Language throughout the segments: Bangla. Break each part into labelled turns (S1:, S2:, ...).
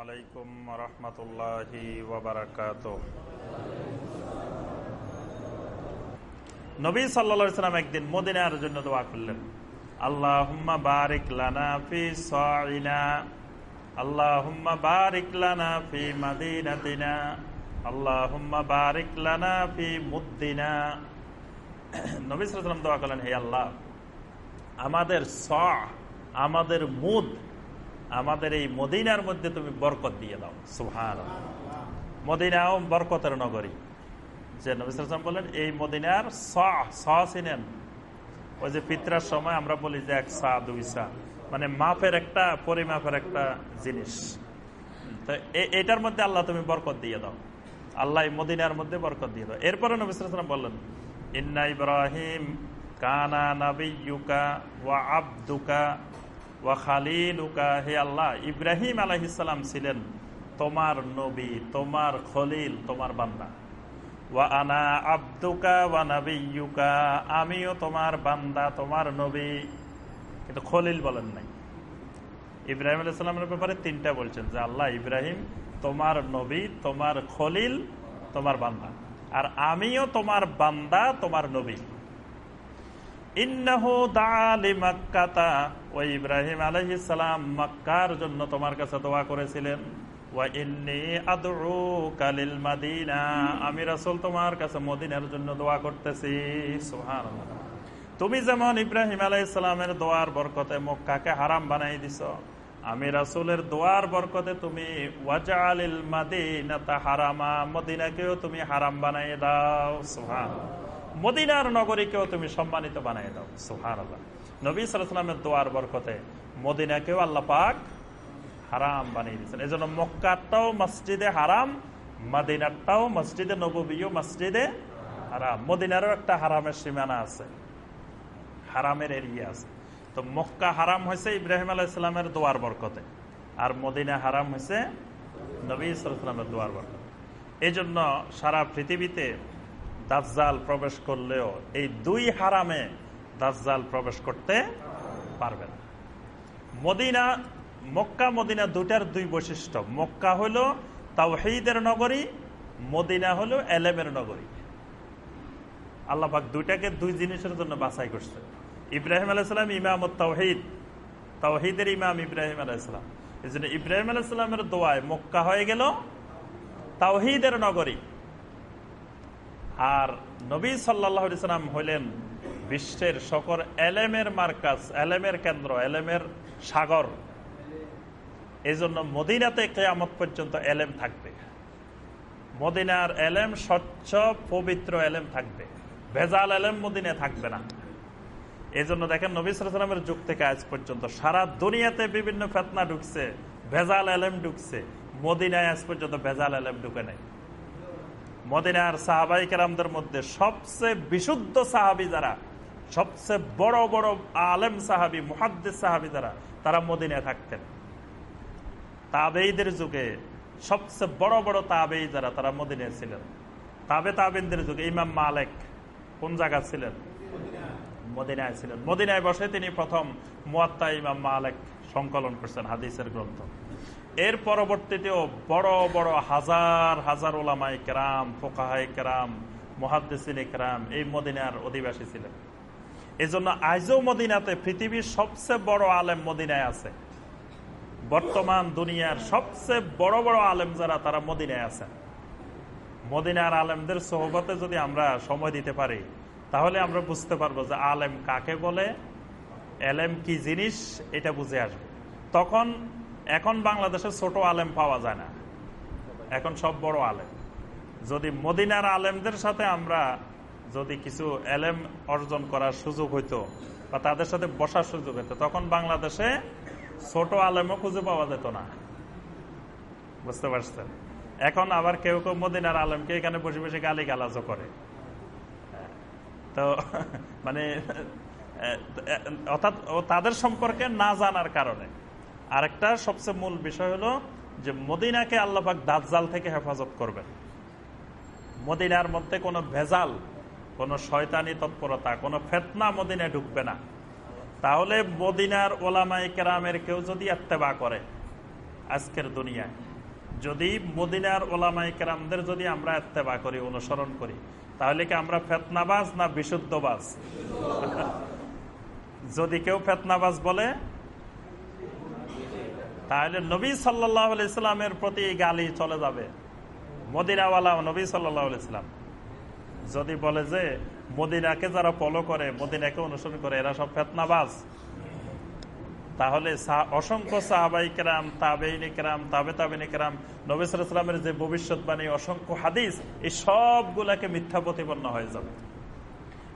S1: আলাইকুম একদিন জন্য দোয়া করলেন। আল্লাহুম্মা বারিক আল্লাহুম্মা বারিক আল্লাহুম্মা বারিক মুদ্দিনা। দোয়া করলেন আল্লাহ, আমাদের স, আমাদের মুদ আমাদের এই মদিনার মধ্যে তুমি বরকত দিয়ে দাও। সুহান মদিনাও বরকতের নগরী। যে নবিসাম বলেন এই মদিনার স চিনেন ওই যে পিত্রার সময় আমরা বলি যে এক সা দুই সা। মানে মাপের একটা পরিমাপের একটা জিনিস। তো এটার মধ্যে আল্লাহ তুমি বরকত দিয়ে দাও। আল্লাহ মদিনার মধ্যে বরকত দিয়ে দাও। এরপরে নবিসাম বললেন ইন্না ইব্রাহিম কানা নাবিকা ওয়া আব্দুকা ওয়া খালিলুকা, হে আল্লাহ, ইব্রাহিম আলহিসাম ছিলেন তোমার নবী, তোমার খলিল, তোমার বান্দা। ওয়া আনা আব্দুকা ওয়া নাবিয়ুকা আমিও তোমার বান্দা, তোমার নবী। কিন্তু খলিল বলেন নাই। ইব্রাহিম আলাইসাল্লামের ব্যাপারে তিনটা বলছেন, যে আল্লাহ, ইব্রাহিম, তোমার নবী, তোমার খলিল, তোমার বান্দা। আর আমিও তোমার বান্দা, তোমার নবী। ইন্নাহু দালি মাক্কাতা। ও ইব্রাহিম আলহিসাম মক্কার জন্য তোমার কাছে দোয়া করেছিলেন। আমি রাসুল তোমার কাছে মদিনার জন্য দোয়া করতেছি। তুমি যেমন ইব্রাহিম আলাইসালামের দোয়ার বরকতে মক্কাকে হারাম বানাই দিছ, আমি রাসুলের দোয়ার বরকতে তুমি ওয়াজালিল মাদিনা হারামা, মদিনাকেও তুমি হারাম বানাই দাও। সুহান মদিনার নগরীকেও তুমি সম্মানিত বানাই দাও। সুহান আল্লাহ নবী সালামের দোয়ার বরকতে মদিনাকেও আল্লাহ পাক হারাম বানিয়ে দিয়েছেন। এই জন্য মক্কারটাও মসজিদে হারাম মাদিনারটাও মসজিদে নবীও মসজিদে হারাম। মদিনারও একটা হারামের সীমানা আছে। হারামের এরিয়া আছে। তো মক্কা হারাম হয়েছে ইব্রাহিম আলাহ ইসলামের দোয়ার বরকতে। আর মদিনা হারাম হয়েছে নবী সালামের দোয়ার বরকতে। এই জন্য সারা পৃথিবীতে দাজ্জাল প্রবেশ করলেও এই দুই হারামে দাজ্জাল প্রবেশ করতে পারবে না। মদিনা, মক্কা, মদিনা দুটার দুই বৈশিষ্ট্য। মক্কা হলো তাওহিদের নগরী, মদিনা হলো এলেমের নগরী। আল্লাহাক দুইটাকে দুই জিনিসের জন্য বাছাই করছে। ইব্রাহিম আলাইসালাম ইমাম তাওহিদ তাওহিদের ইমাম ইব্রাহিম আলাইসালাম এই জন্য ইব্রাহিম আলাইসালামের দোয়ায় মক্কা হয়ে গেল তাওহিদের নগরী। আর নবী সাল্লাহ সাল্লাম হইলেন বিশ্বের সকল এলেমের মার্কাজ, এলেমের কেন্দ্র, এলেমের সাগর। এই জন্য মদিনাতে কেয়ামত পর্যন্ত এলেম থাকবে। মদিনার এলেম স্বচ্ছ, পবিত্র এলেম থাকবে। ভেজাল এলেম মদিনে থাকবে না। এই জন্য দেখেন নবী সালামের যুগ থেকে আজ পর্যন্ত সারা দুনিয়াতে বিভিন্ন ফেতনা ঢুকছে, ভেজাল এলেম ঢুকছে। মদিনায় আজ পর্যন্ত ভেজাল এলেম ঢুকে নেই। মদিনার সাহাবাই কেরামদের মধ্যে সবচেয়ে বিশুদ্ধ সাহাবি যারা? সবচেয়ে বড় বড় আলেম সাহাবি, মুহাদ্দিস সাহাবি যারা? তারা মদিনায় থাকতেন। তাবেইদের যুগে সবচেয়ে বড় বড় তাবেই যারা, তারা মদিনায় ছিলেন। তাবে তাবেনদের যুগে ইমাম মালেক কোন জায়গা ছিলেন? মদিনায় ছিলেন। মদিনায় বসে তিনি প্রথম মুয়াত্তা ইমাম মালেক সংকলন করছেন হাদিসের গ্রন্থ। এর পরবর্তীতেও বড় বড় হাজার হাজার ওলামাই কেরাম ফোকাহাই কেরাম মহাদ্দিন কেরাম এই মদিনার অধিবাসী ছিলেন। এই জন্য আজও মদিনাতে পৃথিবীর সবচেয়ে বড় আলেম মদিনায় আছে। বর্তমান দুনিয়ার সবচেয়ে বড় বড় আলেম যারা, তারা মদিনায় আছেন। মদিনার আলেমদের সহবতে যদি আমরা সময় দিতে পারি, তাহলে আমরা বুঝতে পারব যে আলেম কাকে বলে, এলেম কি জিনিস, এটা বুঝে আসবে। তখন এখন বাংলাদেশে ছোট আলেম পাওয়া যায় না। এখন সব বড় আলেম। যদি মদিনার আলেমদের সাথে আমরা যদি কিছু এলেম অর্জন করার সুযোগ হইতো বা তাদের সাথে বসার সুযোগ হইতো, তখন বাংলাদেশে ছোট আলেমও খুঁজে পাওয়া যেত না। বুঝতে পারছেন? এখন আবার কেউ কেউ মদিনার আলেমকে এখানে বসে বসে গালি গালাজও করে। তো মানে অর্থাৎ তাদের সম্পর্কে না জানার কারণে। আরেকটা সবচেয়ে মূল বিষয় হলো যে মদিনাকে আল্লাহাক দাজ্জাল থেকে হেফাজত করবেন। মদিনার মধ্যে কোনো ভেজাল, কোনো শয়তানি তৎপরতা, কোনো ফেতনা মদিনায় ঢুকবে না। তাহলে মদিনার ওলামাই কেরামের কেউ যদি এত্তেবা করে আজকের দুনিয়ায়, যদি মদিনার ওলামাই কেরামদের যদি আমরা এত্তেবা করি, অনুসরণ করি, তাহলে কি আমরা ফেতনাবাজ না বিশুদ্ধবাজ? যদি কেউ ফেতনাবাজ বলে তাহলে নবী সাল্লাহ ইসলামের প্রতি গালি চলে যাবে। মদিনাওয়ালা নবী সাল্লাহ ইসলাম যদি বলে যে মদিনাকে যারা ফলো করে, মদিনাকে অনুসরণ করে, এরা সব ফেতনাবাজ। তাহলে অসংখ্য সাহাবাই কেরাম, তাবেইনি কেরাম, তাবে তাবেনি কেরাম নবিসামের যে ভবিষ্যৎবাণী, অসংখ্য হাদিস, এই সবগুলাকে মিথ্যা প্রতিপন্ন হয়ে যাবে।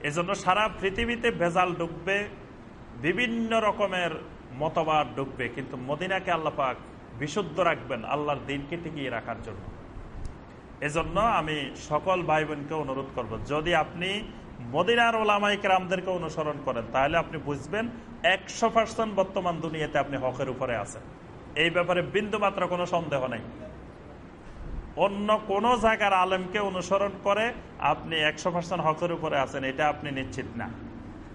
S1: এজন্য সারা পৃথিবীতে ভেজাল ডুববে, বিভিন্ন রকমের মতবাদ ডুববে কিন্তু মদিনাকে আল্লাপাক বিশুদ্ধ রাখবেন আল্লাহর দিনকে টিকিয়ে রাখার জন্য। এজন্য আমি সকল ভাই বোনকে অনুরোধ করব, যদি আপনি মদিনার ওলামাই কেরামদেরকে অনুসরণ করেন, তাহলে আপনি বুঝবেন একশো পার্সেন্ট বর্তমান দুনিয়াতে আপনি হকের উপরে আছেন। এই ব্যাপারে বিন্দু মাত্র কোনো সন্দেহ নেই। অন্য কোন জায়গার আলেমকে অনুসরণ করে আপনি একশো পার্সেন্ট হকের উপরে আছেন, এটা আপনি নিশ্চিত না।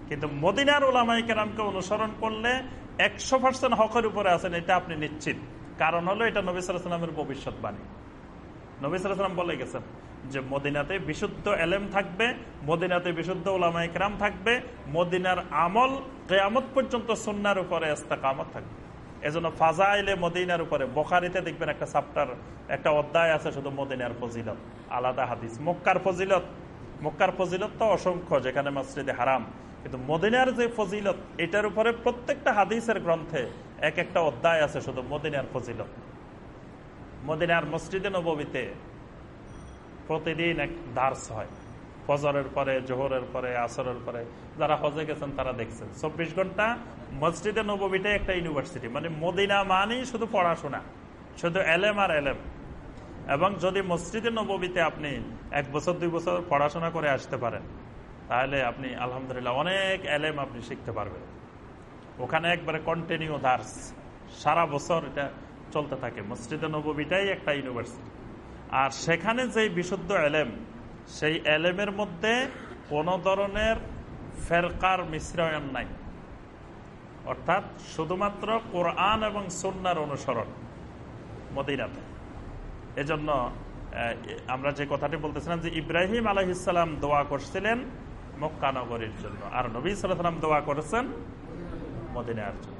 S1: কিন্তু মদিনার ওলামাই কেরামকে অনুসরণ করলে একশো পার্সেন্ট হকের উপরে আছেন, এটা আপনি নিশ্চিত। কারণ হলো, এটা নবী সালামের ভবিষ্যৎবাণী। নবী সালাম বলে গেছেন যে, মদিনাতে বিশুদ্ধ এলেম থাকবে, মদিনাতে বিশুদ্ধ ওলামাই কেরাম থাকবে, মদিনার আমল কেয়ামত পর্যন্ত সন্ন্যার উপরে কামত থাকবে। এজন্য ফাজাইলে মদিনার উপরে, বোখারিতে দেখবেন একটা চাপ্টার একটা অধ্যায় আছে শুধু মদিনার ফজিলত। আলাদা হাদিস। মক্কার ফজিলত। মক্কার ফজিলত তো অসংখ্য, যেখানে মসজিদে হারাম। কিন্তু মদিনার যে ফজিলত, এটার উপরে প্রত্যেকটা হাদিসের গ্রন্থে এক একটা অধ্যায় আছে শুধু মদিনার ফজিলত। মদিনার মসজিদে নবীতে প্রতিদিন এক দার্স হয়। ফজরের পরে, জোহরের পরে, আসরের পরে, যারা হজে গেছেন তারা দেখছেন। চব্বিশ ঘণ্টা মসজিদে নবীটাই একটা ইউনিভার্সিটি মানে মদিনা মানেই শুধু পড়াশোনা, শুধু এলেম আর এলেম। এবং যদি মসজিদে নবীতে আপনি এক বছর, দুই বছর পড়াশোনা করে আসতে পারেন তাহলে আপনি, আলহামদুলিল্লাহ, অনেক এলেম আপনি শিখতে পারবেন। ওখানে একবারে কন্টিনিউ দার্স সারা বছর এটা চলতে থাকে। মসজিদে নবীটাই একটা ইউনিভার্সিটি আর সেখানে যে বিশুদ্ধ এলেম, সেই এলেমের মধ্যে কোন ধরনের ফেরকার মিশ্রায়ন নাই। অর্থাৎ শুধুমাত্র কোরআন এবং সন্ন্যার অনুসরণ মদিনাতে। এজন্য আমরা যে কথাটি বলতেছিলাম যে ইব্রাহিম আলহিসাম দোয়া করছিলেন মক্কানগরীর জন্য। আর নবী সাল্লাম দোয়া করেছেন মদিনার জন্য।